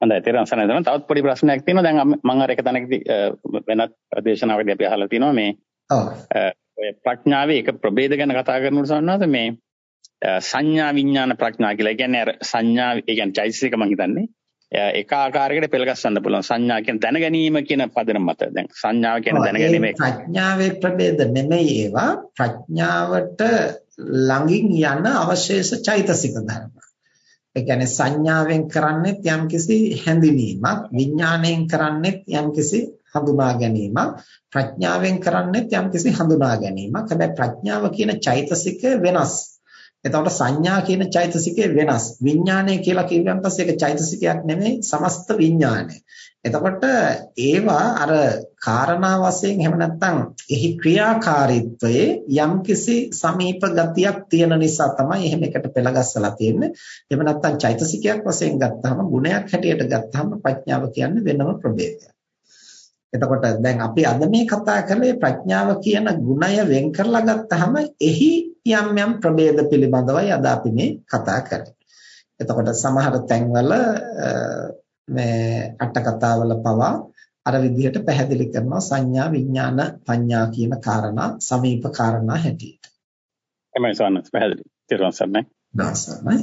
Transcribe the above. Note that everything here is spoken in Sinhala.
හොඳයි. තේරුම් ගන්න තවත් පොඩි ප්‍රශ්නයක් තියෙනවා. දැන් මම අර එක තැනකදී වෙනත් දේශනාවකදී අපි අහලා තිනවා මේ ඔය ප්‍රඥාවේ එක ප්‍රභේද ගැන කතා කරනකොට සම්මාද මේ සංඥා විඥාන ප්‍රඥා කියලා. කියන්නේ අර සංඥා ඒ කියන්නේ චෛතසික මම හිතන්නේ. එක ආකාරයකට පෙළගස්සන්න පුළුවන්. සංඥා කියන දැන ගැනීම කියන පදනම මත. දැන් සංඥාව කියන දැන ගැනීම ප්‍රඥාවේ ප්‍රභේද නෙමෙයි ඒවා. ප්‍රඥාවට ළඟින් යන අවශේෂ චෛතසික ධර්ම. ඒ කියන්නේ සංඥාවෙන් කරන්නේත් යම්කිසි හැඳිනීමක් විඥාණයෙන් කරන්නේත් යම්කිසි හඳුනා ගැනීමක් ප්‍රඥාවෙන් කරන්නේත් යම්කිසි හඳුනා ගැනීමක්. හැබැයි ප්‍රඥාව කියන චෛතසිකය වෙනස්. එතකොට සංඥා කියන චෛතසිකය වෙනස්. විඥානය කියලා කිව්වන් පස්සේ ඒක චෛතසිකයක් නෙමෙයි සමස්ත විඥානය. එතකොට ඒවා අර කාරණා වශයෙන් එහෙම නැත්නම් එහි ක්‍රියාකාරීත්වයේ යම්කිසි සමීප ගතියක් තියෙන නිසා තමයි එහෙම එකට පෙළගස්සලා තියෙන්නේ. එහෙම නැත්නම් චෛතසිකයක් වශයෙන් ගත්තාම ගුණයක් හැටියට ගත්තාම ප්‍රඥාව කියන්නේ වෙනම ප්‍රභේදයක්. එතකොට දැන් අපි අද මේ කතා කරන්නේ ප්‍රඥාව කියන ගුණය වෙන් කරලා ගත්තාම එහි යම් යම් ප්‍රභේද පිළිබඳවයි අද අපි මේ කතා කරන්නේ. එතකොට සමහර තැන්වල මේ අට කතාවල පවා අර විදිහට පැහැදිලි කරනවා සංඥා විඥාන පඤ්ඤා කියන කාරණා සමීප කාරණා හැටියට. එමය සවන්නස් පැහැදිලි. තිරුවන් සරණයි. දාසනයි.